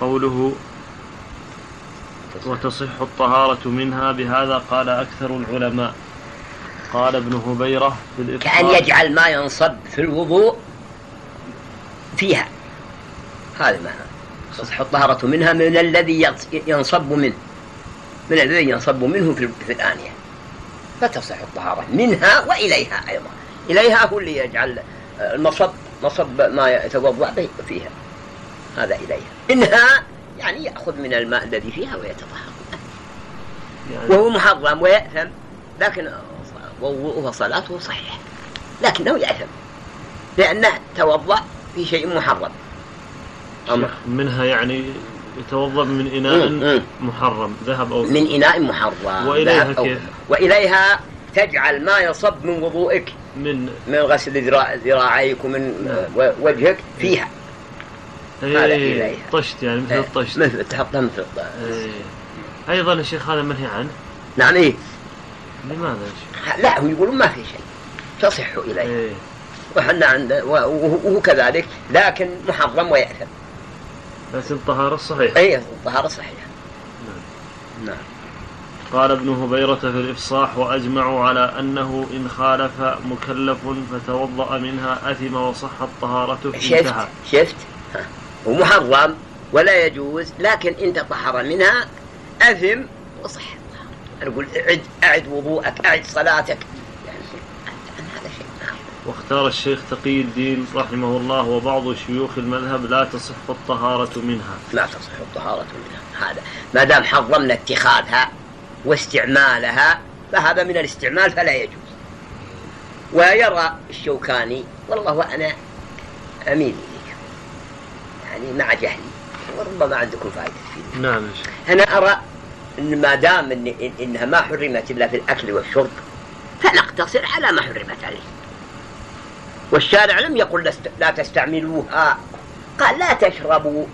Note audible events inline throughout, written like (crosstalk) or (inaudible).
قوله وتصح الطهارة منها بهذا قال أكثر العلماء. قال ابن هبيرة في الإفطار كأن يجعل ما ينصب في الوضوء فيها. هذا معنى. تصح الطهارة منها من الذي ينصب منه. من الذي ينصب منه في الآنية. فتصح الطهارة منها وإليها أيضا. إليها هو اللي يجعل المصب مصب ما يتوضأ به فيها. هذا إليها منها يعني يأخذ من الماء الذي فيها ويتطهر. يعني وهو محرم ويأثم لكن وضوءه وصلاته صحيح. لكنه يأثم لأنه توضأ في شيء محرم. منها يعني يتوضأ من إناء محرم ذهب أو من إناء محرم وإليها كيف؟ وإليها تجعل ما يصب من وضوئك من من غسل ذراعيك ومن نعم. وجهك فيها. إليها طشت يعني مثل إيه، الطشت. مثل تحطها مثل الطشت إيه. أيضا الشيخ هذا منهي عنه؟ نعم إيه. لماذا يا شيخ؟ لا هم يقولون ما في شيء. تصح إليه. إيه. وحنا عند وهو كذلك لكن محرم ويأثم. لكن الطهارة الصحيحة. أي الطهارة الصحيحة نعم. نعم. قال ابن هبيرة في الإفصاح وأجمعوا على أنه إن خالف مكلف فتوضأ منها أثم وصحت طهارته شفت؟ شفت؟ ومحرم ولا يجوز لكن إن تطهر منها أثم وصح. أقول أعد أعد وضوءك أعد صلاتك. واختار الشيخ تقي الدين رحمه الله وبعض شيوخ المذهب لا تصح الطهارة منها. لا تصح الطهارة منها. هذا ما دام حرمنا اتخاذها واستعمالها فهذا من الاستعمال فلا يجوز. ويرى الشوكاني والله أنا أميل. إليك يعني مع جهلي وربما عندكم فائدة فيه. نعم أنا أرى أن ما دام إن إنها ما حرمت إلا في الأكل والشرب فنقتصر على ما حرمت عليه. والشارع لم يقل لا تستعملوها. قال لا تشربوا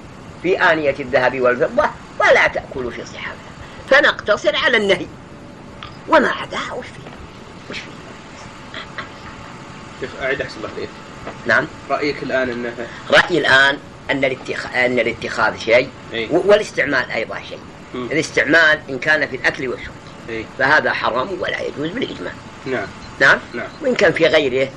في آنية الذهب والفضة ولا تأكلوا في صحابها فنقتصر على النهي. وما عداها وش فيه؟ وش فيه؟ شيخ أعد أحسن الله نعم. رأيك الآن أنه رأيي الآن أن الاتخاذ أن الاتخاذ شيء إيه؟ والاستعمال أيضا شيء. م. الاستعمال إن كان في الأكل والشرب. إيه؟ فهذا حرام ولا يجوز بالإجماع. نعم. نعم؟ نعم. وإن كان في غيره إيه؟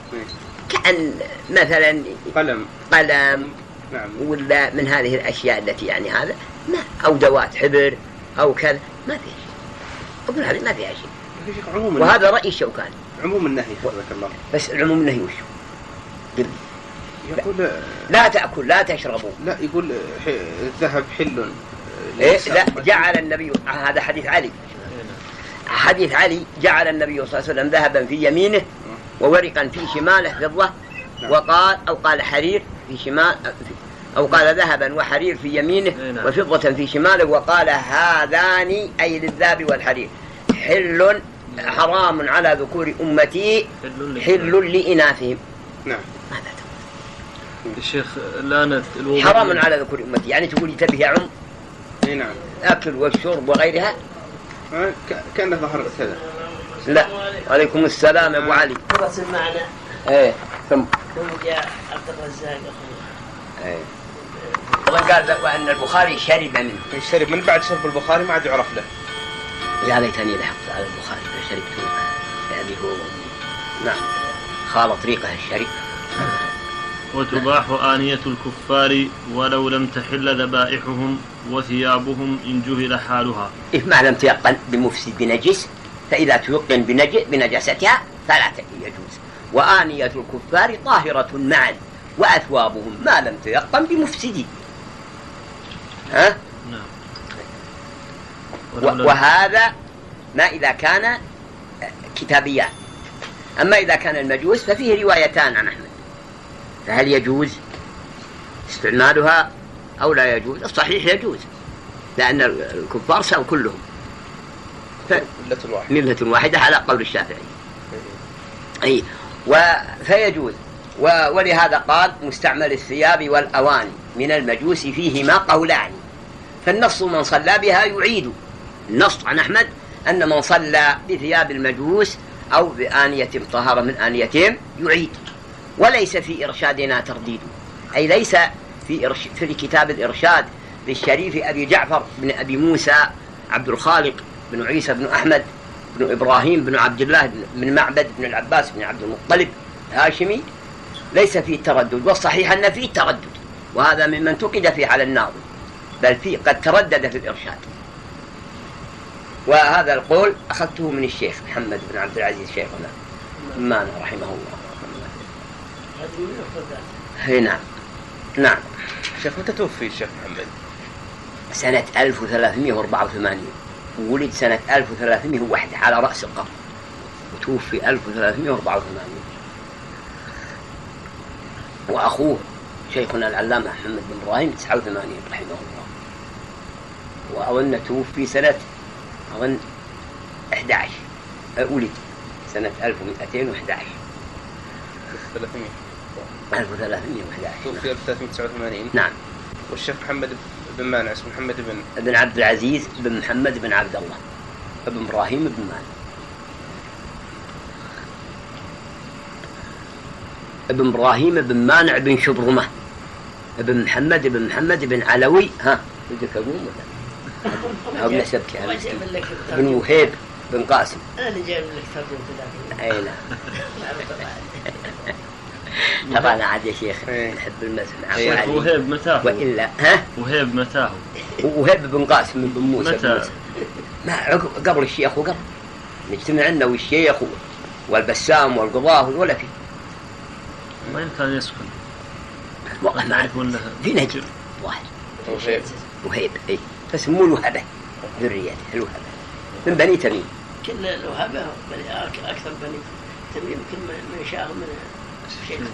كأن مثلا قلم. قلم نعم. ولا من هذه الأشياء التي يعني هذا ما أو دوات حبر أو كذا ما فيها شيء. أقول هذه ما فيها شيء. وهذا رأي الشوكاني عموم النهي حفظك الله. بس العموم النهي وش؟ يقول لا تأكل لا تشربوا. لا يقول الذهب حل إيه لا جعل النبي هذا حديث علي. حديث علي جعل النبي صلى الله عليه وسلم ذهبا في يمينه وورقا في شماله فضة نعم. وقال أو قال حرير في شمال أو قال ذهبا وحرير في يمينه نعم. وفضة في شماله وقال هذان أي للذهب والحرير. حل حرام على ذكور أمتي حل لإناثهم. نعم. الشيخ الآن حرام على ذكور أمتي. يعني تقول تبي يعم إي نعم. أكل والشرب وغيرها؟ آه، كان ظهر كذا لا. عليكم السلام يا ابو علي. رسم معنا إيه ثم ثم جاء عبد الرزاق إيه. قال وان البخاري شرب منه. شرب من بعد شرب البخاري ما عاد يعرف له. يا ليتني لحقت على البخاري فشربت بأبي هو نعم. خالط ريقه الشريف. وتباح آنية الكفار ولو لم تحل ذبائحهم وثيابهم إن جهل حالها. إيه ما لم تيقن بمفسد بنجس فإذا تيقن بنجاستها فلا يجوز. وآنية الكفار طاهرة معا وأثوابهم ما لم تيقن بمفسد. ها؟ نعم. وهذا ما إذا كان كتابيات أما إذا كان المجوس ففيه روايتان عن أحمد. فهل يجوز استعمالها أو لا يجوز؟ الصحيح يجوز لأن الكفار سوا كلهم. ملة واحدة. واحدة على قول الشافعي. أي و... فيجوز. و... ولهذا قال مستعمل الثياب والأواني من المجوس فيهما قولان. فالنص من صلى بها يعيد. النص عن أحمد أن من صلى بثياب المجوس أو بآنية طهر من آنيتهم يعيد. وليس في إرشادنا ترديد. أي ليس في, إرش... في كتاب الإرشاد للشريف أبي جعفر بن أبي موسى عبد الخالق بن عيسى بن أحمد بن إبراهيم بن عبد الله بن معبد بن العباس بن عبد المطلب الهاشمي. ليس فيه تردد والصحيح أن فيه تردد وهذا ممن انتقد فيه على الناظم بل فيه قد تردد في الإرشاد. وهذا القول أخذته من الشيخ محمد بن عبد العزيز شيخنا مانا رحمه الله. هي نعم. نعم. شيخ متى توفي الشيخ محمد؟ سنة 1384 ولد سنة 1301 على رأس القرن. وتوفي 1384 وأخوه شيخنا العلامة محمد بن إبراهيم 89 رحمه الله. وأظن توفي سنة أظن 11 أه، ولد سنة 1211 300 1311 توفي 1389 نعم. والشيخ محمد بن مانع اسمه محمد بن بن عبد العزيز بن محمد بن عبد الله. بن إبراهيم بن مالك ابن إبراهيم بن مانع بن شبرمة. ابن محمد بن محمد بن علوي. ها بدك أقول ولا؟ أو نسبك لك بن. وهيب بن قاسم. أنا اللي جايب لك ترجمة ذاك أي نعم (laughs) طبعا عاد يا شيخ إيه. نحب المسمع. إيه. شيخ وهيب متاه وإلا ها؟ وهيب متاه وهيب بن قاسم بن موسى بن متى موسى. ما عقب- قبل الشيخ وقبل. نجتمع عنا والشيخ والبسام والقضاة ولا في. ما يمكن يسكن. والله ما له. في نجم. واحد. وهيب وهيب اي فسموه الوهبة. ذريته الوهبة. من بني تميم. كل أك- أكثر بني تميم يمكن من من شاء من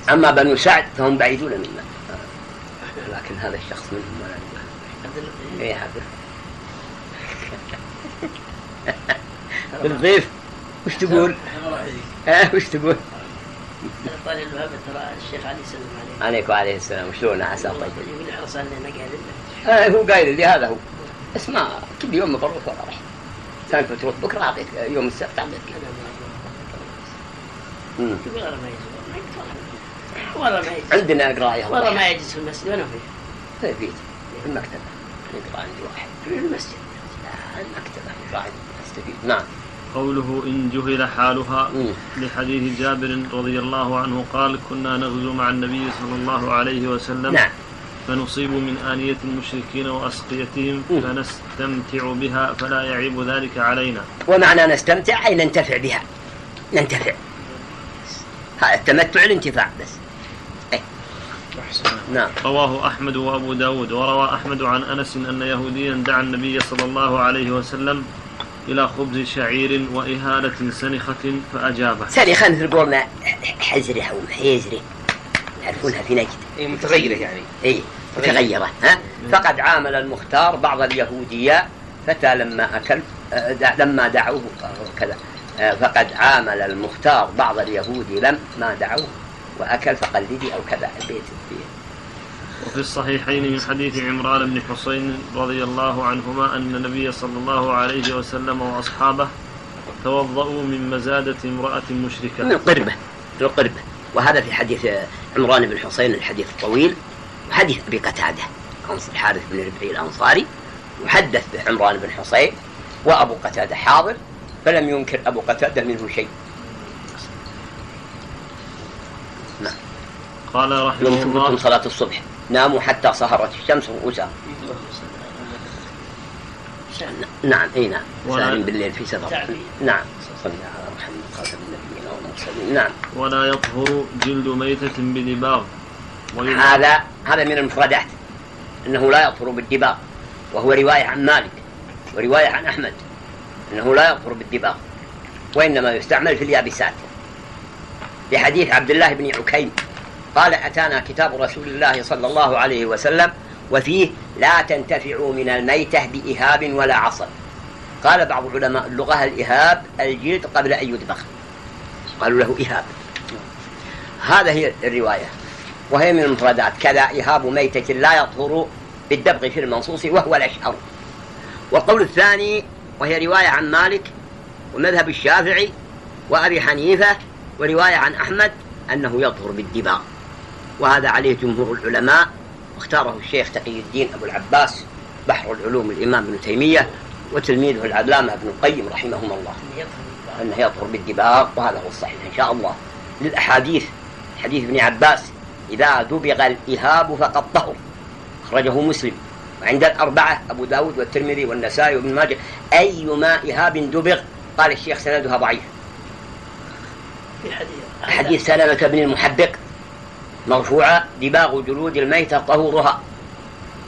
أما بنو سعد فهم بعيدون منا. آه. لكن هذا الشخص منهم ولا عبد اللطيف. اي هذا بالضيف وش تقول؟ (laughs) ها وش تقول؟ أنا طالع الوهابة ترى الشيخ علي سلم عليه. عليك وعليه السلام. وشلون عسى طيب يقول احرص علينا قاعد لك آه هو قايل لي هذا هو. اسمع كل يوم مبروك ولا راح سالفة تروح بكرة أعطيك يوم السبت أعطيك. والله ما يجوز عندنا قرايه والله ما يجلس في المسجد وأنا فيه. في البيت في المكتبة. نقرأ عندي واحد. في المسجد. لا المكتبة. نقرأ عندي. أستفيد. نعم. قوله إن جهل حالها. لحديث جابر رضي الله عنه قال كنا نغزو مع النبي صلى الله عليه وسلم نعم. فنصيب من آنية المشركين وأسقيتهم مم. فنستمتع بها فلا يعيب ذلك علينا. ومعنى نستمتع أي ننتفع بها؟ ننتفع. التمتع الانتفاع بس. أحسن. نعم. رواه أحمد وأبو داود وروى أحمد عن أنس أن يهوديا دعا النبي صلى الله عليه وسلم إلى خبز شعير وإهالة سنخة فأجابه. سريخا مثل قولنا حزري أو حيزري يعرفونها في نجد. اي متغيرة يعني. اي متغيرة ها؟ فقد عامل المختار بعض اليهودية فتى لما أكل آه، لما دعوه آه، كذا. فقد عامل المختار بعض اليهود لما دعوه وأكل فقلدي أو كذا البيت فيه. وفي الصحيحين من حديث عمران بن حسين رضي الله عنهما أن النبي صلى الله عليه وسلم وأصحابه توضأوا من مزادة امرأة من مشركة قربة من قربة. وهذا في حديث آه، عمران بن حسين الحديث الطويل وحديث أبي قتادة أنص الحارث بن ربعي الأنصاري وحدث به عمران بن حسين وأبو قتادة حاضر فلم ينكر أبو قتادة منه شيء. قال رحمه يوم الله صلاة الصبح. ناموا حتى صهرت الشمس رؤوسهم نعم إي نعم. سهرين بالليل في سفر. نعم. صلى على محمد خاتم النبيين والمرسلين نعم. ولا يطهر جلد ميتة بدباغ هذا هذا من المفردات. إنه لا يطهر بالدباغ. وهو رواية عن مالك. ورواية عن أحمد. انه لا يطهر بالدباغ وإنما يستعمل في اليابسات. لحديث عبد الله بن عكيم قال أتانا كتاب رسول الله صلى الله عليه وسلم وفيه لا تنتفعوا من الميتة بإهاب ولا عصب. قال بعض علماء اللغة الإهاب الجلد قبل أن يدبغ قالوا له إهاب. هذا هي الرواية. وهي من المفردات كذا إهاب ميتة لا يطهر بالدبغ في المنصوص وهو الأشهر. والقول الثاني وهي رواية عن مالك ومذهب الشافعي وأبي حنيفة ورواية عن أحمد أنه يطهر بالدباغ وهذا عليه جمهور العلماء واختاره الشيخ تقي الدين أبو العباس بحر العلوم الإمام ابن تيمية وتلميذه العلامة ابن القيم رحمهم الله. أنه يطهر بالدباغ وهذا هو الصحيح إن شاء الله. للأحاديث حديث ابن عباس إذا دبغ الإهاب فقد طهر. أخرجه مسلم. وعند الأربعة أبو داود والترمذي والنسائي وابن ماجه. أيما إهاب دبغ؟ قال الشيخ سندها ضعيف. في حديث. حديث سلمة بن المحبق مرفوعة دباغ جلود الميتة طهورها.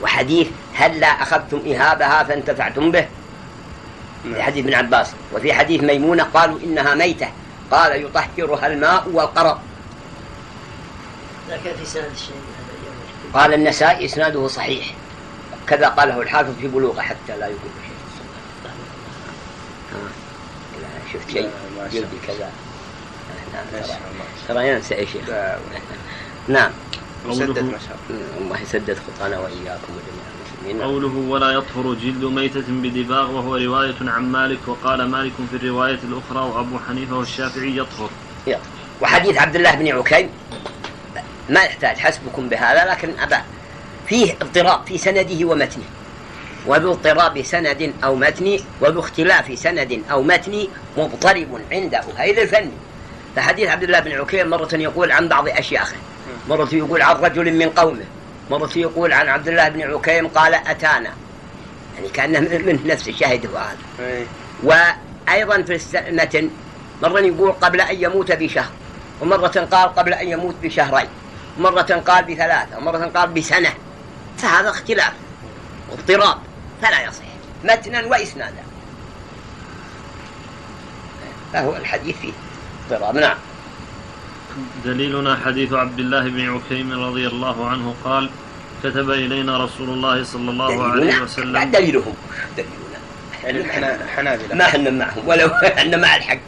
وحديث هلا أخذتم إهابها فانتفعتم به؟ في حديث ابن عباس. وفي حديث ميمونة قالوا إنها ميتة. قال يطهرها الماء والقرض. لكن في سند يوم قال النسائي إسناده صحيح. كذا قاله الحافظ في بلوغه حتى لا يقول شيء. ها، لا شفت شيء؟ يلبي كذا. نعم، ما ترى- شاء الله. ترى ينسى يا شيخ لا، نعم. مسدد قوله- ما شاء الله. الله يسدد خطانا وإياكم وجميع المسلمين. قوله ولا يطهر جلد ميتة بدباغ وهو رواية عن مالك وقال مالك في الرواية الأخرى وأبو حنيفة والشافعي يطهر. يلا. وحديث عبد الله بن عكيم ما يحتاج حسبكم بهذا لكن أبا. فيه اضطراب في سنده ومتنه وباضطراب سند أو متن وباختلاف سند أو متن مضطرب عنده. هذا الفن. فحديث عبد الله بن عكيم مرة يقول عن بعض أشياخه. مرة يقول عن رجل من قومه. مرة يقول عن عبد الله بن عكيم قال أتانا. يعني كأنه من نفس الشاهد هو هذا. إيه. وأيضا في المتن مرة يقول قبل أن يموت بشهر. ومرة قال قبل أن يموت بشهرين. مرة قال بثلاثة. ومرة قال بسنة. فهذا اختلاف واضطراب فلا يصح. متنا وإسنادا. فهو الحديث فيه اضطراب. نعم. دليلنا حديث عبد الله بن عكيم رضي الله عنه قال كتب إلينا رسول الله صلى الله عليه دليلنا؟ وسلم. دليلهم. دليلنا. إحنا حنابلة ما إحنا معهم ولو إحنا مع الحق.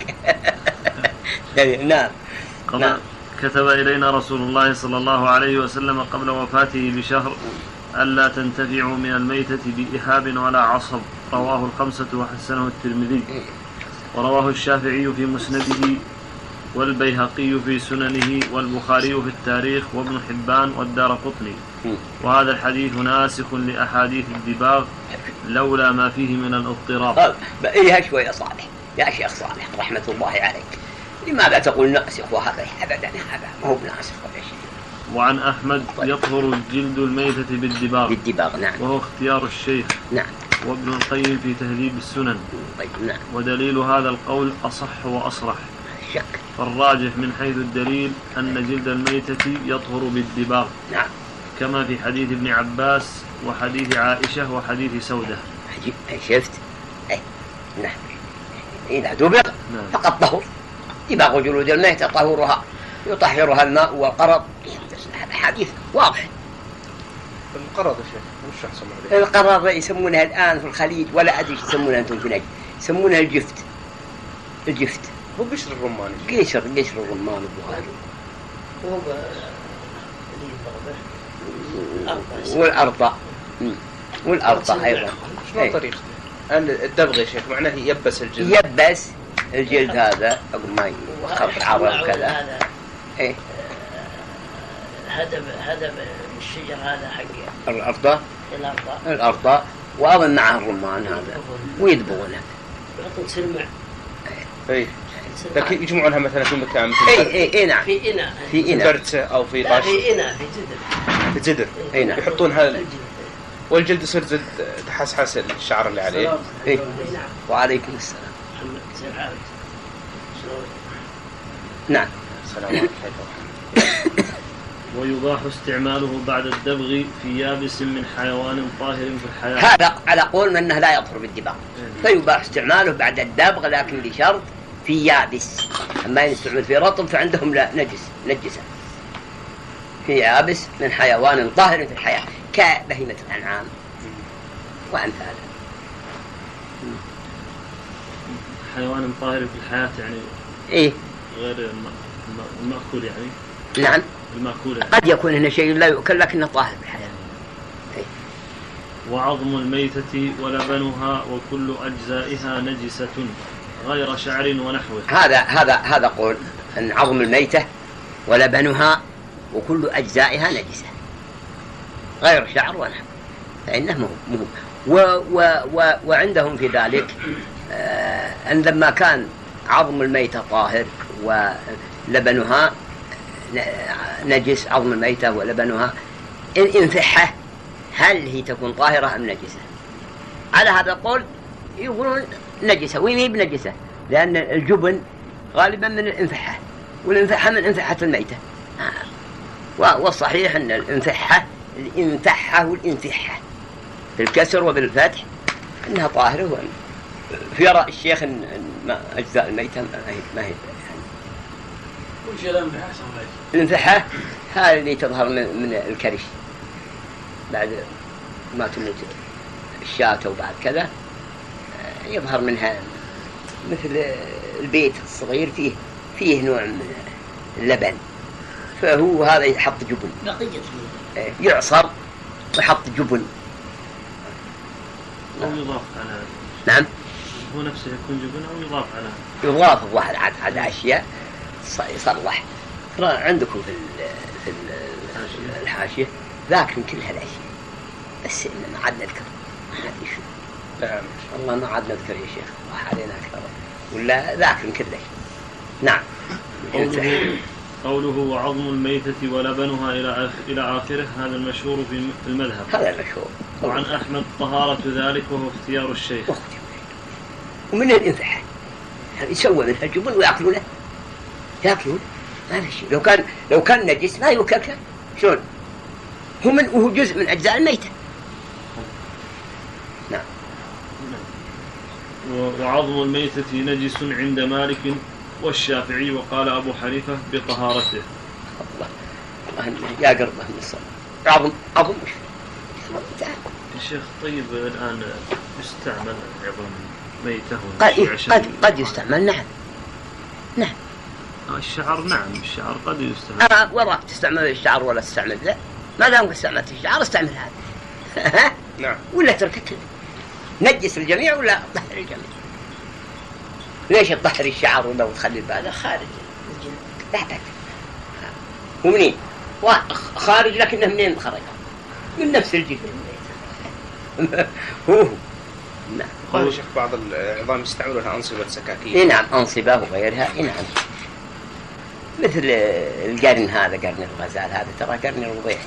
(laughs) دليل. نعم. نعم. كتب إلينا رسول الله صلى الله عليه وسلم قبل وفاته بشهر ألا تنتفعوا من الميتة بإهاب ولا عصب. رواه الخمسة وحسنه الترمذي. ورواه الشافعي في مسنده والبيهقي في سننه والبخاري في التاريخ وابن حبان والدار قطني. وهذا الحديث ناسخ لأحاديث الدباغ لولا ما فيه من الاضطراب. طيب إيها شوي يا صالح. يا شيخ صالح رحمة الله عليك. لماذا تقول ناسخ وهذا؟ أبدا هذا ما هو بناسخ ولا شيء. وعن أحمد يطهر جلد الميتة بالدباغ. بالدباغ نعم. وهو اختيار الشيخ. نعم. وابن القيم في تهذيب السنن. طيب نعم. ودليل هذا القول أصح وأصرح. شك. فالراجح من حيث الدليل أن جلد الميتة يطهر بالدباغ. نعم. كما في حديث ابن عباس وحديث عائشة وحديث سودة. عجيب. أي شفت؟ أي نعم. إذا دبغ نعم. فقد طهر. دباغ جلود الميتة طهورها. يطهرها الماء والقرض. هذا حديث واضح. القرض يا شيخ وش احسن عليه؟ القرض يسمونها الآن في الخليج ولا أدري إيش يسمونها أنتم في نجد يسمونها الجفت. الجفت. هو قشر الرمان. قشر قشر الرمان البخاري هو مم. والأرطى أيضا. شلون إيه. طريقته؟ ال- الدبغ يا شيخ معناه يبس الجلد. يبس الجلد هذا قبل ما يخرج معه وكذا هذا إيه. هدم هدم الشجر هذا حق الأرطى الأرض. الأرطى وأظن معه الرمان هذا. ويدبغونه يحطون سلمع اي لكن يجمعونها مثلا في مكان مثل إي إي نعم. في إناء. في إناء. برتة أو في طاش. في إناء في جدر. في جدر. إي نعم. يحطون هذا الجدر. والجلد يصير زد تحسحس الشعر اللي عليه. إي إي نعم. وعليكم السلام. محمد عابد شلون؟ نعم. السلام عليكم. كيف (laughs) ويباح استعماله بعد الدبغ في يابس من حيوان طاهر في الحياة. هذا على قول من أنه لا يطهر بالدباغ. فيباح استعماله بعد الدبغ لكن بشرط في يابس. أما يستعمل في رطب فعندهم لا نجس نجسة. في يابس من حيوان طاهر في الحياة كبهيمة الأنعام وأمثالها حيوان طاهر في الحياة يعني إيه. غير الم- الم- المأكول يعني؟ نعم. المأكول يعني. قد يكون هنا شيء لا يؤكل لكنه طاهر في الحياة. وعظم الميتة ولبنها وكل أجزائها نجسة غير شعر ونحوه. هذا هذا هذا قول. أن عظم الميتة ولبنها وكل أجزائها نجسة غير شعر ونحو فإنه مهم مهم و و و وعندهم في ذلك آه أن لما كان عظم الميتة طاهر ولبنها نجس عظم الميتة ولبنها. إن انفحه هل هي تكون طاهرة أم نجسة؟ على هذا القول يقولون نجسة وين بنجسة؟ لأن الجبن غالبا من الانفحة والانفحة من انفحة الميتة. والصحيح أن الانفحة الانفحة والانفحة بالكسر وبالفتح أنها طاهرة. في رأي الشيخ أن أجزاء الميتة ما هي الانفحة هذه اللي تظهر من, من الكرش. بعد ما تموت الشاة وبعد كذا يظهر منها مثل البيت الصغير فيه فيه نوع من اللبن. فهو هذا يحط جبن. بقية يعصر ويحط جبن. أو يضاف على نعم. هو نفسه يكون جبن أو يضاف على يضاف الظاهر عاد على أشياء. يصلح ترى عندكم في ال في ال الحاشية ذاكر كل هالأشياء بس إن ما عاد نذكر. ما أدري شو نعم. والله ما عاد نذكر يا شيخ. راح علينا أكثر. ولا ذاكر كل شيء نعم. قوله قوله وعظم الميتة ولبنها إلى إلى آخره هذا المشهور في المذهب. هذا المشهور. وعن أحمد طهارة ذلك وهو اختيار الشيخ. ومن الانفحة يسوى منها الجبن ويأكلونه يأكلون ما في شيء. لو كان لو كان نجس ما يؤكل شلون؟ هو من وهو جزء من أجزاء الميتة. و- وعظم الميتة نجس عند مالك والشافعي وقال أبو حنيفة بطهارته. الله. الله يا قربه من الصلاة. عظم عظم. وش يا شيخ طيب الآن يستعمل عظم ميتة قد قد قد يستعمل نعم. الشعر نعم الشعر قد يستعمل. أنا وراك تستعمل الشعر ولا تستعمل؟ ذا ما دام استعملت الشعر استعمل هذا. (laughs) نعم. ولا تركت نجس الجميع ولا طهر الجميع؟ ليش تطهر الشعر ولا تخلي البال؟ هذا خارج لا لا ومنين خارج لكنه منين خرج؟ من نفس الجلد هو هو. نعم. قال شيخ بعض العظام يستعملونها أنصبة سكاكين. إيه نعم أنصبة وغيرها. إيه نعم. مثل القرن هذا قرن الغزال هذا ترى قرن الوضيح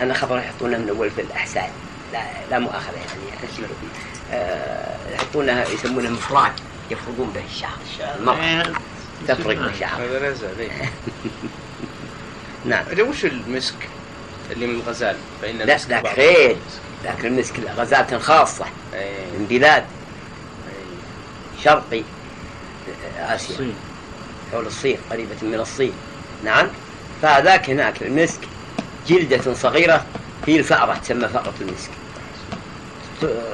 أنا خبر يحطونه من أول في الأحسان لا لا مؤاخذة يعني آه، يحطونها يسمونها مفراد يفرضون به الشعر. المرأة تفرق بالشعر. هذا لا زال إيه. (laughs) نعم. وش المسك اللي من الغزال؟ فإن لا المسك ذاك بعض- غير ذاك المسك غزالة خاصة. إيه. من بلاد. شرقي. آسيا. الصين. حول الصين قريبة من الصين. نعم. فذاك هناك المسك جلدة صغيرة هي الفأرة تسمى فأرة المسك.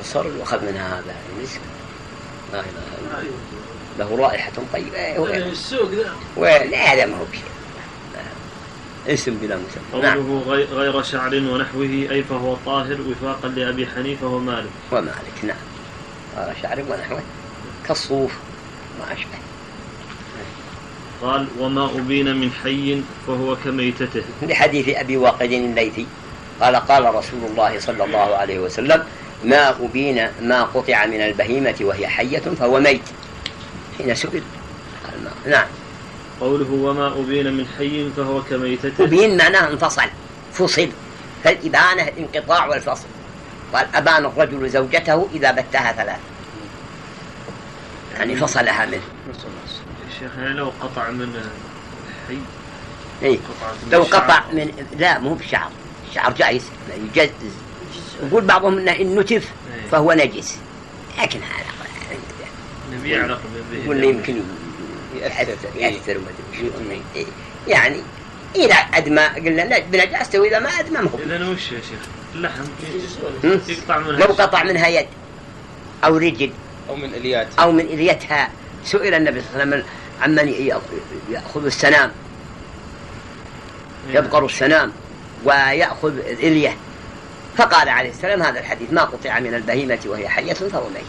صار يؤخذ منها هذا المسك. لا إله إلا الله. له رائحة طيبة. السوق ذا ولا هذا ما هو بشيء اسم بلا مسمى. نعم. قوله غي- غير شعر ونحوه أي فهو طاهر وفاقا لأبي حنيفة ومالك. ومالك نعم. هذا شعر ونحوه. كالصوف. ما أشبه. قال وما أبين من حي فهو كميتته. لحديث أبي واقد الليثي قال قال رسول الله صلى الله عليه وسلم ما أبين ما قطع من البهيمة وهي حية فهو ميت. حين سئل قال ما- نعم. قوله وما أبين من حي فهو كميتته. أبين معناه انفصل فصل. فالإبانة الانقطاع والفصل. قال أبان الرجل زوجته إذا بتها ثلاث يعني فصلها منه. شيخ يعني لو قطع من حي. إيه. قطعة من لو. قطع من لا مو بشعر. الشعر جائز. لا يجز يقول بعضهم إنه ان نتف إيه. فهو نجس. لكن هذا نبي يعلق به واللي يمكن يأثر يأثر وما أدري شو. إيه. يعني إذا أدمى. قلنا لا بنجاسته وإذا ما أدمى ما هو. إذا وش يا شيخ؟ اللحم؟ يقطع منها لو قطع منها يد أو رجل أو من إليات أو من إليتها. سئل النبي صلى الله عليه وسلم عمن يأخ- يأخذ السنام. يبقر السنام ويأخذ الإلية. فقال عليه السلام هذا الحديث ما قطع من البهيمة وهي حية فهو ميت.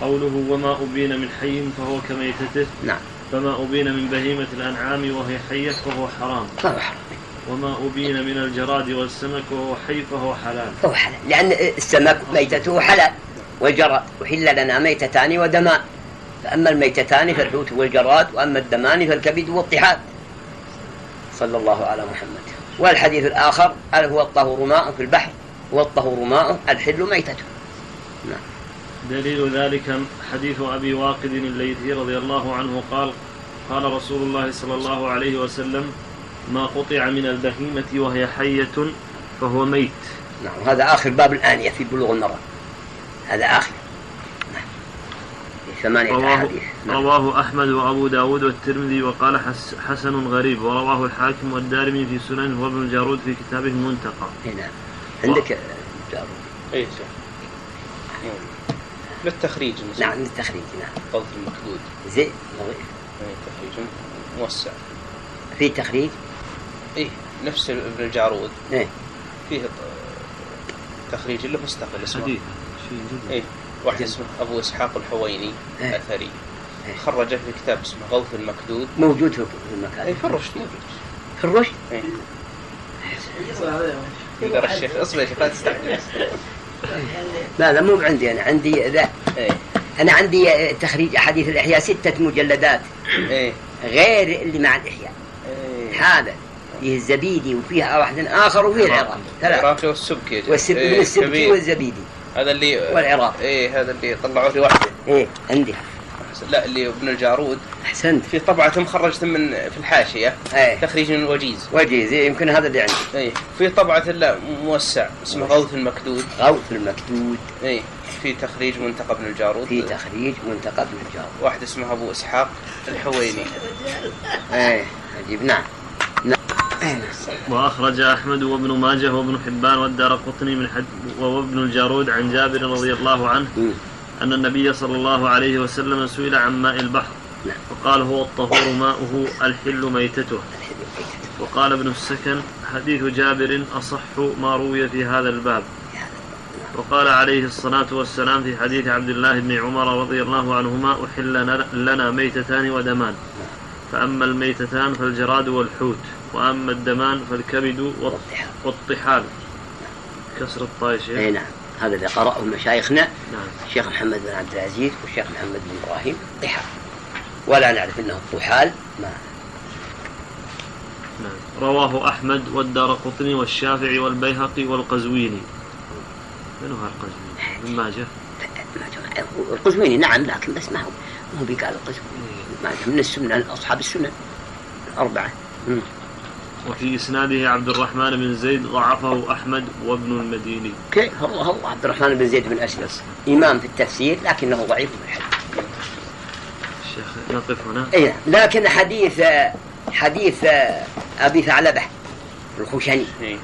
قوله وما أبين من حي فهو كميتته. نعم. فما أبين من بهيمة الأنعام وهي حية فهو حرام. فهو حرام. وما أبين من الجراد والسمك وهو حي فهو حلال. فهو حلال. لأن السمك ميتته حلال. والجراد أحل لنا ميتتان ودمان. فأما الميتتان فالحوت والجراد وأما الدمان فالكبد والطحال. صلى الله على محمد. والحديث الآخر قال هو الطهور ماء في البحر والطهور ماء الحل ميتته. نعم. دليل ذلك حديث أبي واقد الليثي رضي الله عنه قال قال رسول الله صلى الله عليه وسلم ما قطع من البهيمة وهي حية فهو ميت. نعم هذا آخر باب الآنية في بلوغ المرأة هذا آخر. نعم ثمانية رواه, نعم. رواه أحمد وأبو داود والترمذي وقال حس حسن غريب. ورواه الحاكم والدارمي في سننه وابن الجارود في كتابه المنتقى. إيه، نعم. عندك آه، جارود. اي شيخ للتخريج مثلا. نعم للتخريج نعم. قوس المكدود زين نظيف إيه، تخريج موسع. في تخريج؟ إيه نفس ابن الجارود. إيه. فيه تخريج له مستقل اسمه حديث. إيه واحد اسمه أبو إسحاق الحويني إيه. اثري إيه. خرجه في كتاب اسمه غوث المكدود. موجود في المكان. اي في الرشد موجود. في الرشد؟ إيه. (laughs) يقدر الشيخ اصبر يا شيخ لا تستعجل. لا لا مو عندي أنا. عندي ذا. إيه. أنا عندي آه، تخريج أحاديث الإحياء ستة مجلدات. إيه. غير اللي مع الإحياء. إيه. هذا فيه الزبيدي وفيه واحد آخر وفيه العراقي. العراقي والسبكي يا جماعة. والسب... إيه،. والزبيدي. هذا اللي والعراقي. إيه هذا اللي طلعوا لي واحدة. إيه. عندي. لا اللي ابن الجارود. أحسنت. في طبعة مخرجة من في الحاشية إيه. تخريج من الوجيز وجيز إيه، يمكن هذا اللي عندي. إيه. في طبعة لا موسع اسمه غوث المكدود. غوث المكدود. إيه. في تخريج منتقى ابن الجارود. في تخريج منتقى ابن الجار واحد اسمه أبو إسحاق الحويني. إيه عجيب. نعم. وأخرج أحمد وابن ماجه وابن حبان والدار قطني من حد وابن الجارود عن جابر رضي الله عنه. أن النبي صلى الله عليه وسلم سئل عن ماء البحر نعم. وقال هو الطهور ماؤه الحل ميتته. وقال ابن السكن حديث جابر أصح ما روي في هذا الباب في هذا الباب. وقال عليه الصلاة والسلام في حديث عبد الله بن عمر رضي الله عنهما أحل لنا ميتتان ودمان فأما الميتتان فالجراد والحوت وأما الدمان فالكبد والط- والطحال. كسر الطاء شيخ. أي نعم. هذا اللي قرأه مشايخنا نعم. الشيخ محمد بن عبد العزيز والشيخ محمد بن إبراهيم. طحال ولا نعرف إنه الطحال ما. نعم. رواه أحمد والدار قطني والشافعي والبيهقي والقزويني. من هو القزويني؟ من ماجه؟ القزويني نعم لكن بس ما هو ما هو بقال القزويني. ما من السنن أصحاب السنن الاربعه مم. وفي إسناده عبد الرحمن بن زيد ضعفه أحمد وابن المديني. أوكي هو هو عبد الرحمن بن زيد بن أسلم. إمام في التفسير لكنه ضعيف. في الحديث الشيخ نقف هنا. اي نعم لكن حديث حديث أبي ثعلبة الخشني. إيه.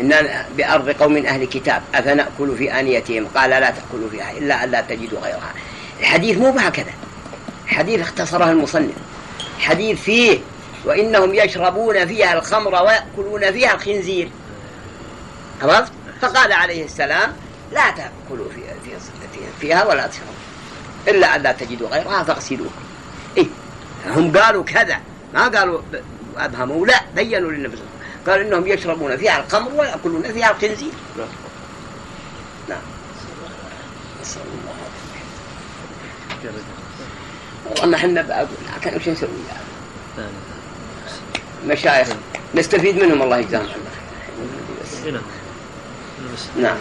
إننا بأرض قوم أهل كتاب أفنأكل في آنيتهم؟ قال لا تأكلوا فيها إلا أن لا تجدوا غيرها. الحديث مو بهكذا. حديث اختصره المصنف. حديث فيه وإنهم يشربون فيها الخمر ويأكلون فيها الخنزير. عرفت؟ فقال عليه السلام لا تأكلوا فيها, فيها, ولا تشربوا إلا أن لا تجدوا غيرها فاغسلوها إيه هم قالوا كذا ما قالوا أبهموا لا بينوا للنبي صلى قال إنهم يشربون فيها الخمر ويأكلون فيها الخنزير. نعم. نسأل الله والله إحنا بقول لكن وش نسوي يعني؟ مشايخ. نستفيد منهم الله يجزاهم نعم.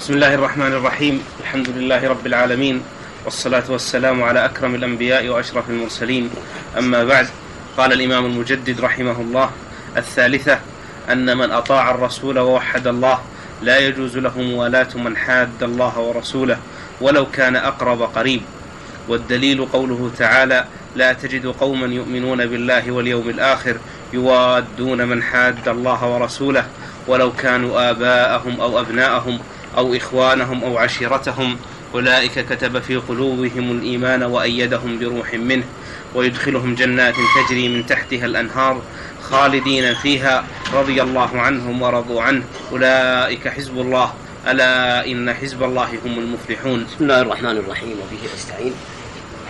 بسم الله الرحمن الرحيم. الحمد لله رب العالمين والصلاة والسلام على أكرم الأنبياء وأشرف المرسلين. أما بعد قال الإمام المجدد رحمه الله الثالثة أن من أطاع الرسول ووحد الله لا يجوز له موالاة من حاد الله ورسوله ولو كان أقرب قريب. والدليل قوله تعالى لا تجد قوما يؤمنون بالله واليوم الآخر يوادون من حاد الله ورسوله ولو كانوا آباءهم أو أبناءهم أو إخوانهم أو عشيرتهم أولئك كتب في قلوبهم الإيمان وأيدهم بروح منه ويدخلهم جنات تجري من تحتها الأنهار خالدين فيها رضي الله عنهم ورضوا عنه. أولئك حزب الله ألا إن حزب الله هم المفلحون. بسم الله الرحمن الرحيم وبه نستعين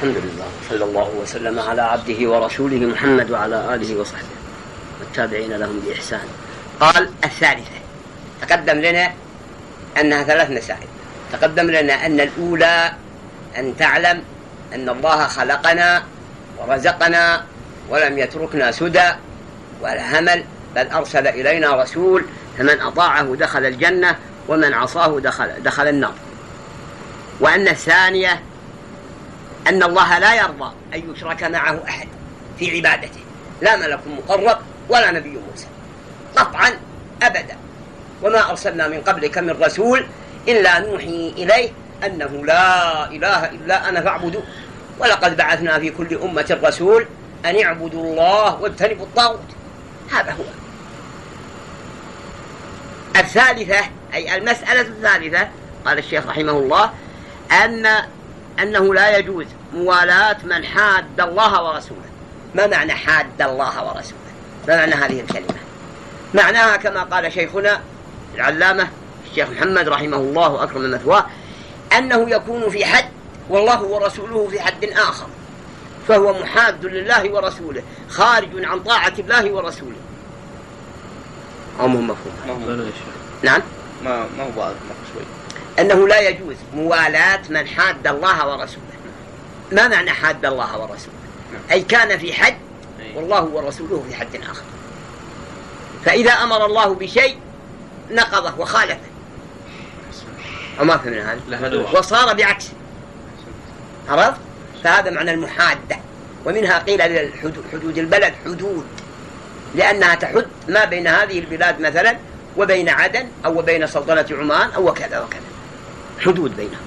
الحمد لله. صلى الله وسلم على عبده ورسوله محمد وعلى آله وصحبه. والتابعين لهم بإحسان. قال الثالثة. تقدم لنا أنها ثلاث مسائل. تقدم لنا أن الأولى أن تعلم أن الله خلقنا ورزقنا ولم يتركنا سدى ولا همل بل أرسل إلينا رسول فمن أطاعه دخل الجنة ومن عصاه دخل, دخل النار. وأن الثانية أن الله لا يرضى أن يشرك معه أحد في عبادته. لا ملك مقرب ولا نبي موسى قطعا أبدا. وما أرسلنا من قبلك من رسول إلا نوحي إليه أنه لا إله إلا أنا فاعبدوا ولقد بعثنا في كل أمة رسول أن اعبدوا الله واجتنبوا الطاغوت. هذا هو. الثالثة أي المسألة الثالثة قال الشيخ رحمه الله أن أنه لا يجوز موالاة من حاد الله ورسوله. ما معنى حاد الله ورسوله؟ ما معنى هذه الكلمة؟ معناها كما قال شيخنا العلامة الشيخ محمد رحمه الله وأكرم مثواه أنه يكون في حد والله ورسوله في حد آخر فهو محاد لله ورسوله خارج عن طاعة الله ورسوله. أو مهم مفهوم؟ نعم؟ ما ما هو واضح شوي أنه لا يجوز موالاة من حاد الله ورسوله. ما معنى حاد الله ورسوله؟ أي كان في حد والله ورسوله في حد آخر. فإذا أمر الله بشيء نقضه وخالفه. وما فهمنا هذا؟ وصار بعكسه عرفت؟ فهذا معنى المحادة. ومنها قيل لحدود البلد حدود. لأنها تحد ما بين هذه البلاد مثلا وبين عدن أو بين سلطنة عمان أو كذا وكذا. حدود بينهم.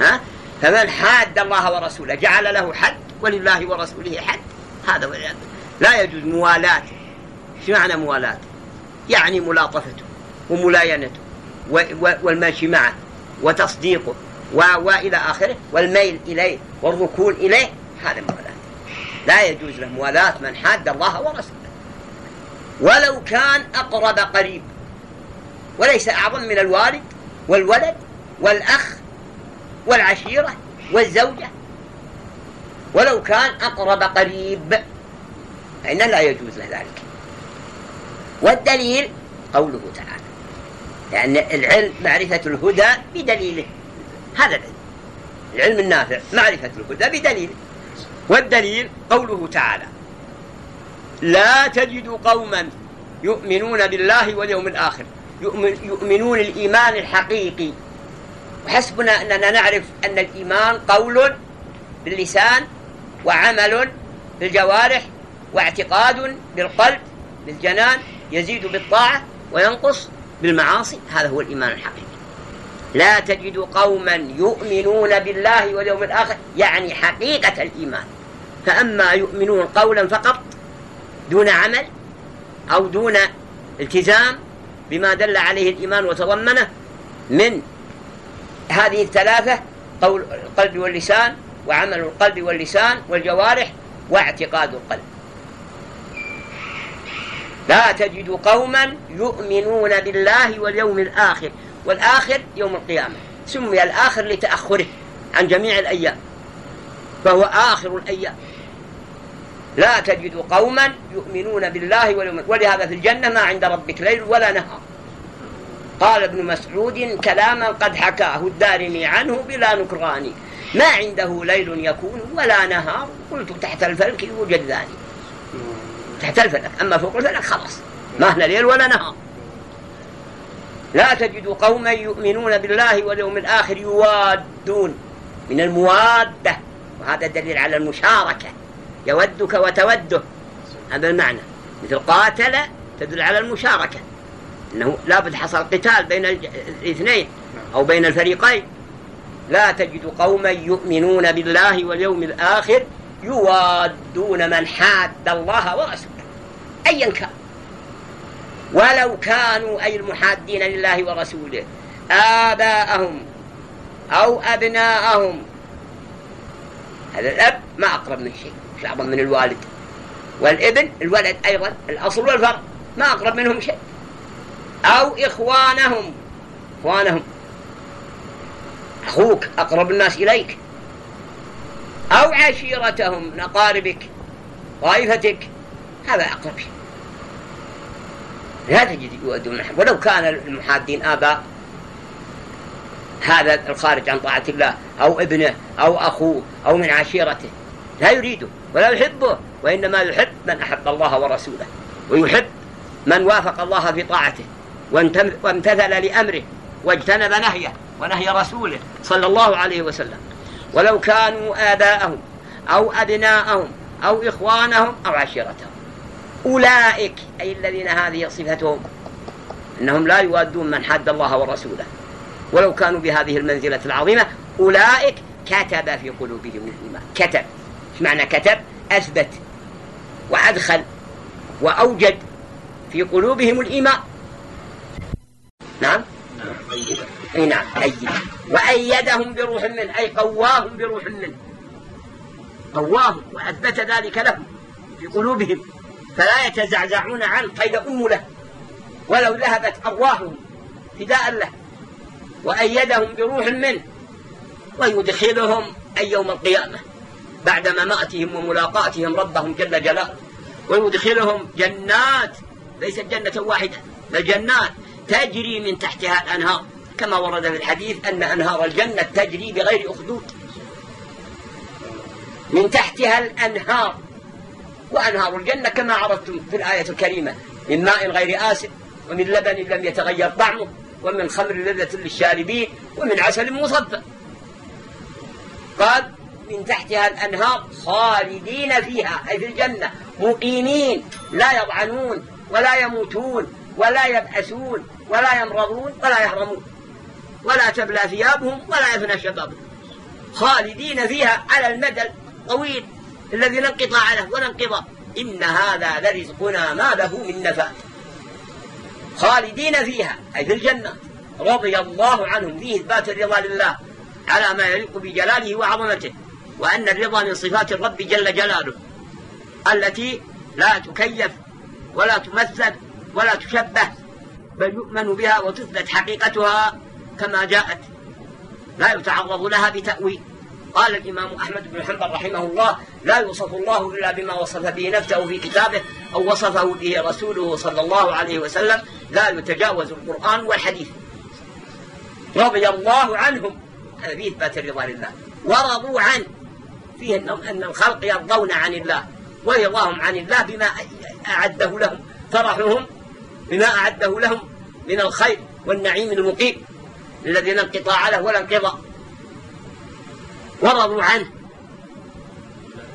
ها؟ فمن حاد الله ورسوله جعل له حد ولله ورسوله حد. هذا والعياذ لا يجوز موالاة إيش معنى موالاة؟ يعني ملاطفته وملاينته والمشي معه وتصديقه وإلى آخره والميل إليه والركون إليه. هذا موالاة لا يجوز له موالاة من حاد الله ورسوله. ولو كان أقرب قريب. وليس أعظم من الوالد والولد والأخ والعشيرة والزوجة. ولو كان أقرب قريب. فإن لا يجوز له ذلك. والدليل قوله تعالى. لأن العلم معرفة الهدى بدليله. هذا العلم. العلم النافع معرفة الهدى بدليله. والدليل قوله تعالى. لا تجد قوما يؤمنون بالله واليوم الآخر. يؤمنون الإيمان الحقيقي. وحسبنا أننا نعرف أن الإيمان قول باللسان وعمل بالجوارح واعتقاد بالقلب بالجنان يزيد بالطاعة وينقص بالمعاصي. هذا هو الإيمان الحقيقي. لا تجد قوما يؤمنون بالله واليوم الآخر يعني حقيقة الإيمان. فأما يؤمنون قولا فقط دون عمل أو دون التزام بما دل عليه الإيمان وتضمنه من هذه الثلاثة قول القلب واللسان وعمل القلب واللسان والجوارح واعتقاد القلب. لا تجد قوما يؤمنون بالله واليوم الآخر والآخر يوم القيامة. سمي الآخر لتأخره عن جميع الأيام. فهو آخر الأيام. لا تجد قوما يؤمنون بالله واليوم ولهذا في الجنة ما عند ربك ليل ولا نهار. قال ابن مسعود كلاما قد حكاه الدارمي عنه بلا نكران. ما عنده ليل يكون ولا نهار. قلت تحت الفلك يوجد ذلك. تحت الفلك. أما فوق الفلك خلاص. ما هنا ليل ولا نهار. لا تجد قوما يؤمنون بالله واليوم الآخر يوادون. من الموادة. وهذا دليل على المشاركة. يودك وتوده. هذا المعنى. مثل قاتل تدل على المشاركة. أنه لابد حصل قتال بين الاثنين أو بين الفريقين. لا تجد قوما يؤمنون بالله واليوم الآخر يوادون من حاد الله ورسوله. أيا كان. ولو كانوا أي المحادين لله ورسوله آباءهم أو أبناءهم. هذا الأب ما أقرب من شيء مش أعظم من الوالد. والابن الولد أيضا الأصل والفرق ما أقرب منهم شيء. أو إخوانهم. إخوانهم. أخوك أقرب الناس إليك. أو عشيرتهم من أقاربك طائفتك. هذا أقرب شيء. لا تجد يؤدون الحق. ولو كان المحادين آباء هذا الخارج عن طاعة الله أو ابنه أو أخوه أو من عشيرته. لا يريده ولا يحبه وإنما يحب من أحب الله ورسوله ويحب من وافق الله في طاعته. وامتثل لأمره واجتنب نهيه ونهي رسوله صلى الله عليه وسلم. ولو كانوا آباءهم أو أبناءهم أو إخوانهم أو عشيرتهم. أولئك أي الذين هذه صفتهم أنهم لا يوادون من حد الله ورسوله. ولو كانوا بهذه المنزلة العظيمة أولئك كتب في قلوبهم الإيمان. كتب. معنى كتب؟ أثبت وأدخل وأوجد في قلوبهم الإيمان. نعم؟ أي نعم أيد وأيدهم بروح منه أي قواهم بروح منه. قواهم وأثبت ذلك لهم في قلوبهم. فلا يتزعزعون عنه قيد أمله ولو ذهبت أرواحهم فداء له. وأيدهم بروح منه. ويدخلهم أي يوم القيامة. بعد مماتهم وملاقاتهم ربهم جل جلاله. ويدخلهم جنات ليست جنة واحدة بل جنات. تجري من تحتها الأنهار. كما ورد في الحديث أن أنهار الجنة تجري بغير أخدود. من تحتها الأنهار. وأنهار الجنة كما عرفتم في الآية الكريمة. من ماء غير آسف ومن لبن لم يتغير طعمه ومن خمر لذة للشاربين ومن عسل مصفى. قال من تحتها الأنهار خالدين فيها أي في الجنة مقيمين لا يضعنون ولا يموتون ولا يبأسون ولا يمرضون ولا يهرمون ولا تبلى ثيابهم ولا يفنى شبابهم خالدين فيها على المدى الطويل الذي لا انقطاع له ولا انقضاء. إن هذا لرزقنا ما له من نفاد خالدين فيها أي في الجنة. رضي الله عنهم فيه إثبات الرضا لله على ما يليق بجلاله وعظمته وأن الرضا من صفات الرب جل جلاله التي لا تكيف ولا تمثل ولا تشبه بل يؤمن بها وتثبت حقيقتها كما جاءت. لا يتعرض لها بتأويل. قال الإمام أحمد بن حنبل رحمه الله لا يوصف الله إلا بما وصف به نفسه في كتابه أو وصفه به رسوله صلى الله عليه وسلم. لا يتجاوز القرآن والحديث. رضي الله عنهم. هذا فيه إثبات الرضا لله. ورضوا عنه فيه أن الخلق يرضون عن الله ورضاهم عن الله بما أعده لهم فرحهم بما أعده لهم من الخير والنعيم المقيم الذي لا انقطاع له ولا انقضاء. ورضوا عنه.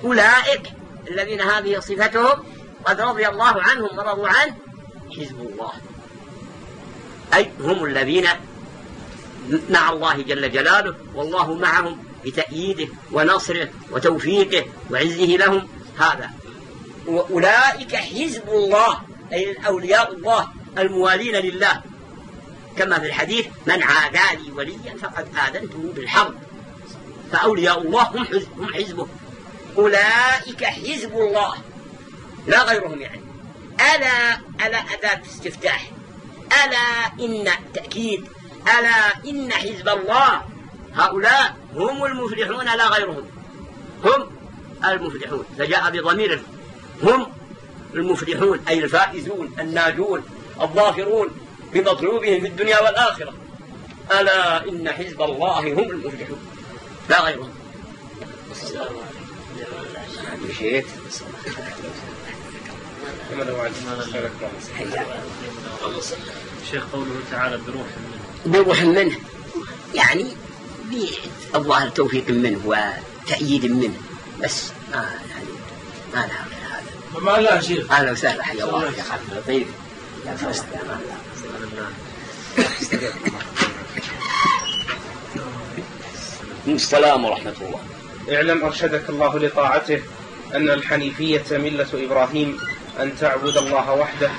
أولئك الذين هذه صفتهم قد رضي الله عنهم ورضوا عنه حزب الله. أي هم الذين مع الله جل جلاله والله معهم بتأييده ونصره وتوفيقه وعزه لهم. هذا. وأولئك حزب الله. أي أولياء الله الموالين لله. كما في الحديث من عادى لي وليا فقد آذنته بالحرب. فأولياء الله هم هم حزبه. أولئك حزب الله. لا غيرهم يعني. ألا ألا أداة استفتاح؟ ألا إن تأكيد؟ ألا إن حزب الله؟ هؤلاء هم المفلحون لا غيرهم. هم المفلحون. فجاء بضمير هم المفلحون أي الفائزون الناجون الظافرون بمطلوبهم في الدنيا والآخرة. ألا إن حزب الله هم المفلحون. لا غيرهم مشيت. الشيخ قوله تعالى بروح منه. بروح منه. يعني الظاهر توفيق منه وتأييد منه. بس ما يعني ما لها ما لا شيخ؟ أهلا وسهلا حيا الله. يا خالد لطيف يا فوز السلام ورحمة الله. اعلم أرشدك الله لطاعته أن الحنيفية ملة إبراهيم أن تعبد الله وحده.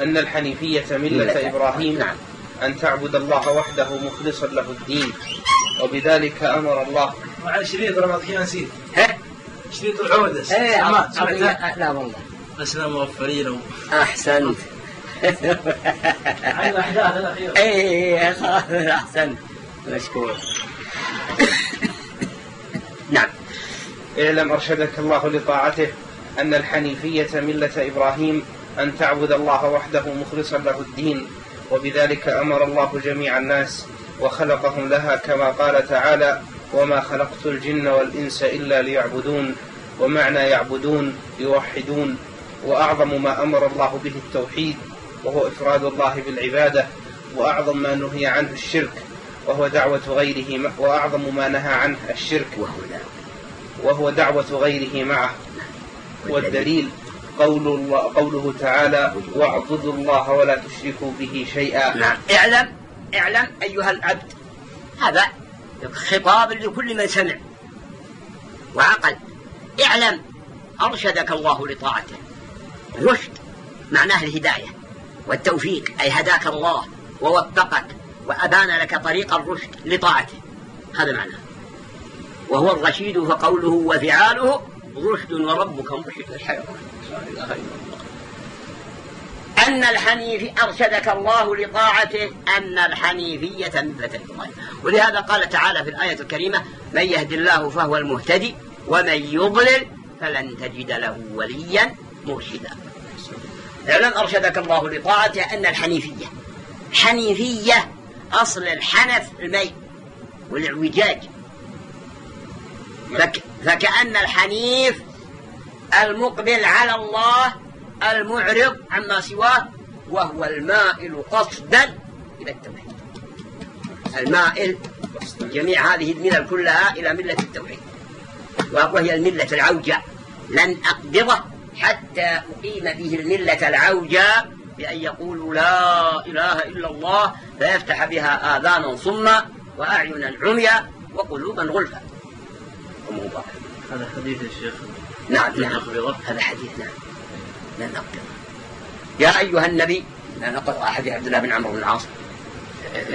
أن الحنيفية ملة ملة. إبراهيم نعم. أن تعبد الله وحده مخلصا له الدين. وبذلك أمر الله. مع شريط رمضان نسيت. ها؟ شريط العودة. إيه سمعت لا والله. أسنا موفرين و- أحسنت عن الأحداث الأخيرة إيه خلاص أحسنت. مشكور. (laughs) نعم. اعلم أرشدك الله لطاعته أن الحنيفية ملة إبراهيم أن تعبد الله وحده مخلصا له الدين وبذلك أمر الله جميع الناس وخلقهم لها كما قال تعالى وما خلقت الجن والإنس إلا ليعبدون ومعنى يعبدون يوحدون وأعظم ما أمر الله به التوحيد وهو إفراد الله بالعبادة وأعظم ما نهي عنه الشرك وهو دعوة غيره وأعظم ما نهى عنه الشرك وهو وهو دعوة غيره معه. والدليل قول الله قوله تعالى واعبدوا الله ولا تشركوا به شيئا نعم. اعلم اعلم أيها العبد. هذا خطاب لكل من سمع. وعقل. اعلم. أرشدك الله لطاعته. رشد. معناه الهداية. والتوفيق. أي هداك الله. ووفقك. وأبان لك طريق الرشد لطاعته. هذا معناه. وهو الرشيد فقوله وفعاله رشد وربك مرشد الحيوان لا إله إلا الله أن الحنيف أرشدك الله لطاعته أن الحنيفية ملة إبراهيم ولهذا قال تعالى في الآية الكريمة من يهد الله فهو المهتدي ومن يضلل فلن تجد له وليا مرشدا. اعلم أرشدك الله لطاعته أن الحنيفية. حنيفية أصل الحنف الميل والاعوجاج فك فكأن الحنيف المقبل على الله المعرض عما سواه وهو المائل قصدا إلى التوحيد. المائل جميع هذه الملل كلها إلى ملة التوحيد. وهي الملة العوجة لن أقبضه حتى أقيم به الملة العوجة بأن يقولوا لا إله إلا الله فيفتح بها آذانا صما وأعينا عميا وقلوبا غلفا. هذا حديث يا شيخ. نعم نعم. هذا حديث نعم. لا يا أيها النبي حديث عبد الله بن عمرو بن العاص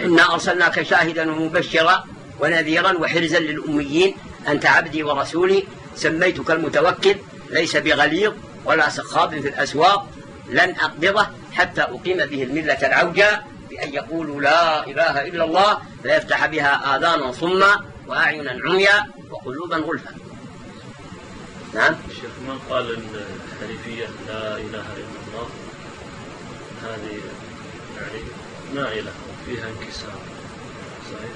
إنا أرسلناك شاهدا ومبشرا ونذيرا وحرزا للأميين أنت عبدي ورسولي سميتك المتوكل ليس بغليظ ولا سخاب في الأسواق لن أقبضه حتى أقيم به الملة العوجة بأن يقولوا لا إله إلا الله فيفتح بها آذانا صما وأعينا عميا وقلوبا غلفا. نعم. الشيخ من قال إن الحنيفيه لا إله إلا الله؟ هذه يعني نائله فيها انكسار. صحيح.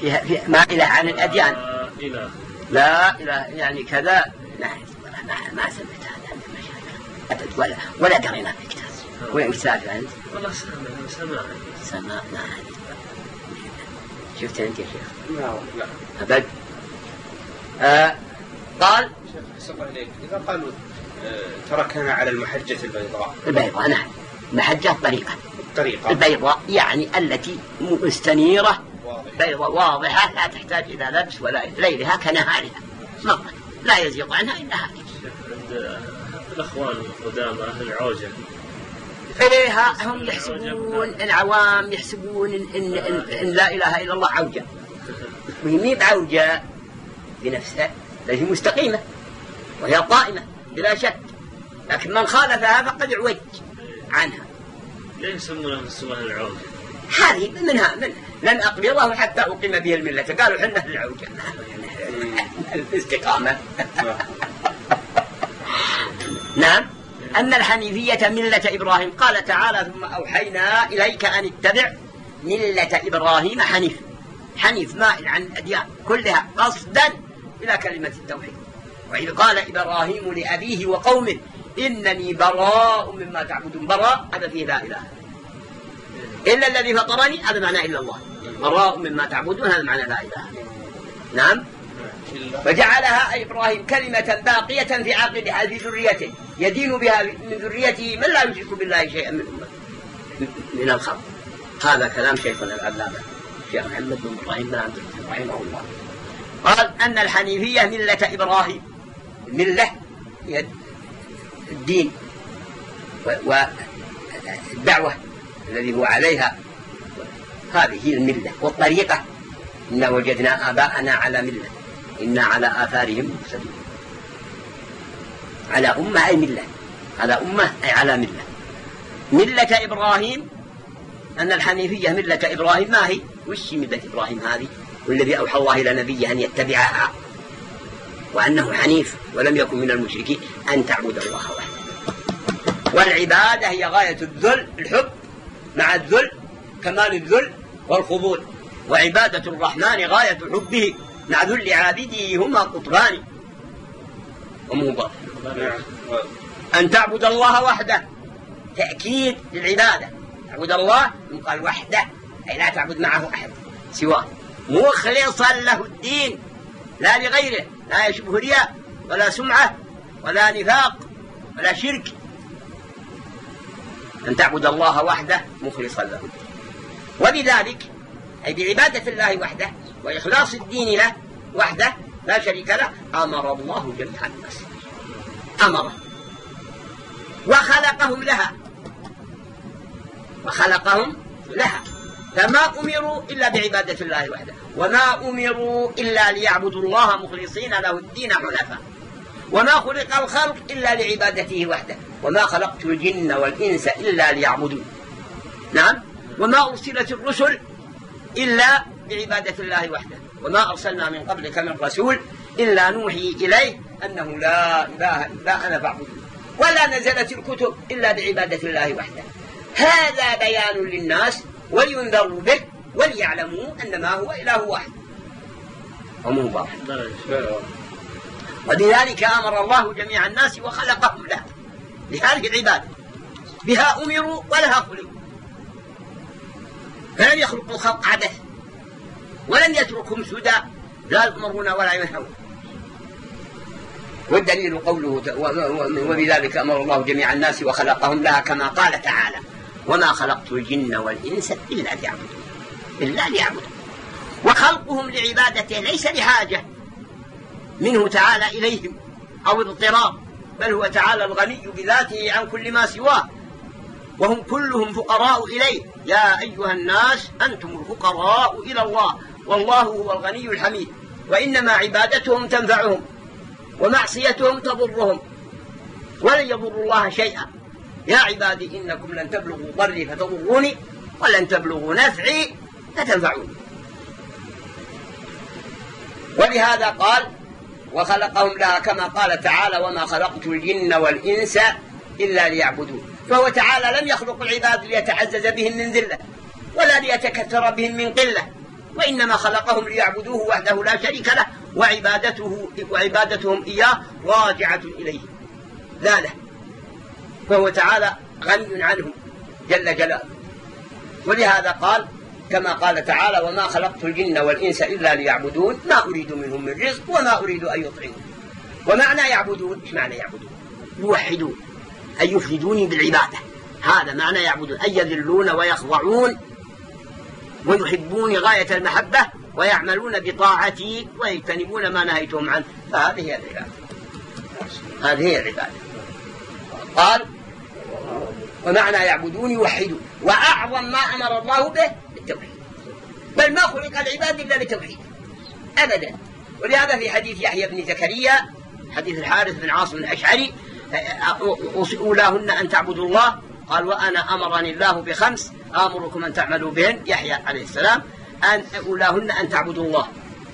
فيها, فيها مائلة عن الأديان. لا إله. لا إله يعني كذا. ما ما ما سمعت هذا عند المشايخ. أبد ولا ولا قرينا في كتاب وين كتاب أنت؟ والله سمع سمع. سمعنا هذه شفت أنت يا شيخ؟ لا لا أبد. آه قال شيخ إذا قالوا آه، تركنا على المحجة البيضاء. البيضاء نعم. محجة طريقة. الطريقة البيضاء يعني التي مستنيرة. واضح. بيضاء واضحة لا تحتاج إلى لبس ولا ليلها كنهارها. مرة لا يزيغ عنها إلا هذه الأخوان القدامى أهل العوجة. إليها هم يحسبون العوام يحسبون إن, إن, إن, إن لا إله إلا الله عوجة. (laughs) وهي بعوجة بنفسها هي مستقيمة. وهي قائمة بلا شك. لكن من خالفها فقد اعوج عنها. ليه يسمونها أهل العوجه؟ هذه منها من لن أقبضه حتى أقيم به الملة. قالوا حنا العوجة الاستقامة. نعم. أن الحنيفية ملة إبراهيم. قال تعالى ثم أوحينا إليك أن اتبع ملة إبراهيم حنيف. حنيف مائل عن الأديان. كلها قصدا إلى كلمة التوحيد. وإذ قال إبراهيم لأبيه وقومه إنني براء مما تعبدون. براء هذا فيه لا إله. إلا الذي فطرني هذا معنى إلا الله. براء مما تعبدون هذا معنى لا إله. نعم. فجعلها إبراهيم كلمة باقية في عقلها في ذريته. يدين بها من ذريته من لا يشرك بالله شيئا من من الخلق. هذا كلام شيخنا العلامة الشيخ محمد بن إبراهيم بن عبد رحمه الله. قال أن الحنيفية ملة إبراهيم. ملة هي الدين والدعوة الذي هو عليها. هذه هي الملة والطريقة. إنا وجدنا آباءنا على ملة. إنا على آثارهم مقتدون على أمة أي ملة؟ على أمة أي على ملة؟ ملة إبراهيم. أن الحنيفية ملة إبراهيم. ما هي؟ وش ملة إبراهيم هذه؟ والذي أوحى الله إلى نبيه أن يتبعها وأنه حنيف ولم يكن من المشركين أن تعبد الله وحده. والعبادة هي غاية الذل الحب مع الذل كمال الذل والخضوع. وعبادة الرحمن غاية حبه مع ذل عابده هما قطران ومضاف. أن تعبد الله وحده تأكيد للعبادة. تعبد الله يقال وحده أي لا تعبد معه أحد سواه. مخلصا له الدين لا لغيره. لا يشبه رياء ولا سمعة ولا نفاق ولا شرك. أن تعبد الله وحده مخلصا له. وبذلك أي بعبادة الله وحده وإخلاص الدين له وحده لا شريك له أمر الله جميع الناس. أمره وخلقهم لها. وخلقهم لها. فما أمروا إلا بعبادة الله وحده. وما أمروا إلا ليعبدوا الله مخلصين له الدين حنفاء. وما خلق الخلق إلا لعبادته وحده. وما خلقت الجن والإنس إلا ليعبدون. نعم؟ وما أرسلت الرسل إلا بعبادة الله وحده. وما أرسلنا من قبلك من رسول إلا نوحي إليه أنه لا إله إلا أنا فاعبدون. ولا نزلت الكتب إلا بعبادة الله وحده. هذا بيان للناس ولينذروا به وليعلموا أن ما هو إله واحد. ومو واحد. وبذلك أمر الله جميع الناس وخلقهم لها لهذه العبادة. بها أمروا ولها خلقوا فلم يخلقوا الخلق عبث. ولم يتركهم سدى. لا يؤمرون ولا ينهون. والدليل قوله وبذلك أمر الله جميع الناس وخلقهم لها كما قال تعالى وما خلقت الجن والإنس إلا ليعبدون. إلا ليعبدون وخلقهم لعبادته ليس لحاجة. منه تعالى إليهم أو اضطراب. بل هو تعالى الغني بذاته عن كل ما سواه. وهم كلهم فقراء إليه. يا أيها الناس أنتم الفقراء إلى الله. والله هو الغني الحميد. وإنما عبادتهم تنفعهم. ومعصيتهم تضرهم. ولن يضروا الله شيئا. يا عبادي إنكم لن تبلغوا ضري فتضروني. ولن تبلغوا نفعي فتنفعوني ولهذا قال وخلقهم لها كما قال تعالى وما خلقت الجن والإنس إلا ليعبدون. فهو تعالى لم يخلق العباد ليتعزز بهم من ذلة ولا ليتكثر بهم من قلة وإنما خلقهم ليعبدوه وحده لا شريك له وعبادته وعبادتهم إياه راجعة إليه. لا له. فهو تعالى غني عنهم جل جلاله. ولهذا قال كما قال تعالى وما خلقت الجن والإنس إلا ليعبدون. ما أريد منهم من رزق وما أريد أن يطعمون. ومعنى يعبدون؟ معنى يعبدون؟ يوحدون. أي يفردوني بالعبادة. هذا معنى يعبدون. أي يذلون ويخضعون. ويحبوني غاية المحبة ويعملون بطاعتي ويجتنبون ما نهيتهم عنه. فهذه هي العبادة. هذه هي العبادة. قال ومعنى يعبدون يوحدون. وأعظم ما أمر الله به بل ما خلق العباد إلا للتوحيد أبدا. ولهذا في حديث يحيى بن زكريا حديث الحارث بن عاصم الأشعري أولاهن أن تعبدوا الله قال وأنا أمرني الله بخمس آمركم أن تعملوا بهن يحيى عليه السلام أن أولاهن أن تعبدوا الله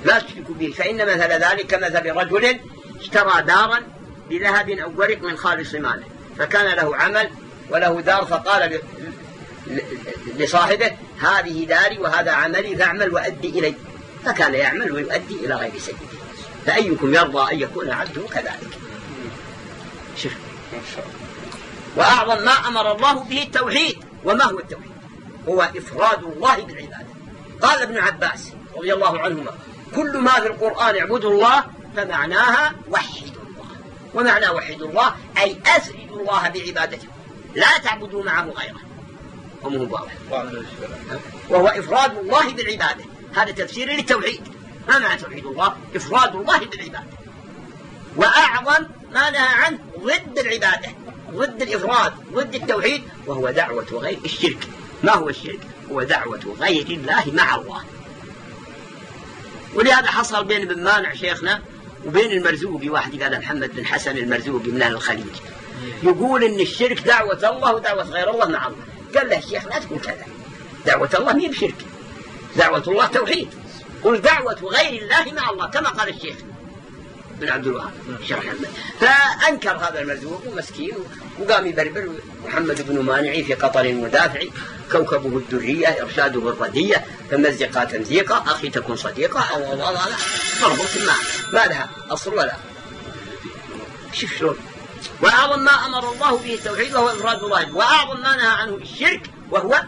لا تشركوا به فإن مثل ذلك كمثل رجل اشترى دارا بذهب أو ورق من خالص ماله فكان له عمل وله دار فقال لصاحبه هذه داري وهذا عملي فاعمل وأدي إلي. فكان يعمل ويؤدي إلى غير سيده فأيكم يرضى أن يكون عبده كذلك. شوف. وأعظم ما أمر الله به التوحيد. وما هو التوحيد؟ هو إفراد الله بالعبادة. قال ابن عباس رضي الله عنهما كل ما في القرآن اعبدوا الله فمعناها وحدوا الله. ومعنى وحدوا الله أي أفردوا الله بعبادته. لا تعبدوا معه غيره. ومو واضح وهو إفراد الله بالعبادة هذا تفسير للتوحيد. ما معنى توحيد الله؟ إفراد الله بالعبادة وأعظم ما نهى عنه ضد العبادة ضد الإفراد ضد التوحيد وهو دعوة غير الشرك. ما هو الشرك؟ هو دعوة غير الله مع الله. ولهذا حصل بين ابن مانع شيخنا وبين المرزوقي. واحد قال محمد بن حسن المرزوقي من الخليج. يقول إن الشرك دعوة الله ودعوة غير الله مع الله. قال له الشيخ لا تقول كذا دعوة الله مين بشرك دعوة الله توحيد قل دعوة غير الله مع الله كما قال الشيخ بن عبد الوهاب شرح فأنكر هذا المرزوق مسكين وقام يبربر محمد بن مانعي في قطر مدافع كوكبه الدرية إرشاده الردية فمزقا تمزيقا أخي تكن صديقا أو أو أو ضرب ما ما لها أصل ولا شوف شلون وأعظم ما أمر الله به التوحيد وهو إفراد الله وأعظم ما نهى عنه الشرك وهو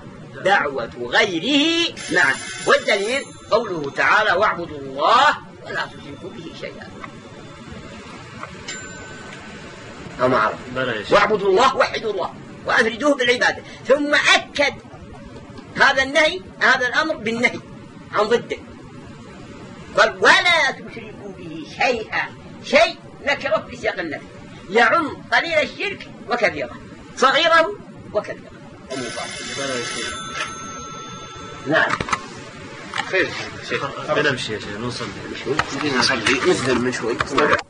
دعوة غيره معه. والدليل قوله تعالى واعبدوا الله ولا تشركوا به شيئا أو ما عرف واعبدوا الله وحدوا الله وأفردوه بالعبادة ثم أكد هذا النهي هذا الأمر بالنهي عن ضده. قال ولا تشركوا به شيئا شيء نكرة في سياق النفي يعم قليل الشرك وكثيره صغيره وكبيره نعم. خير. شيخ بنمشي يا شيخ نوصل. نصلي نزل من شوي.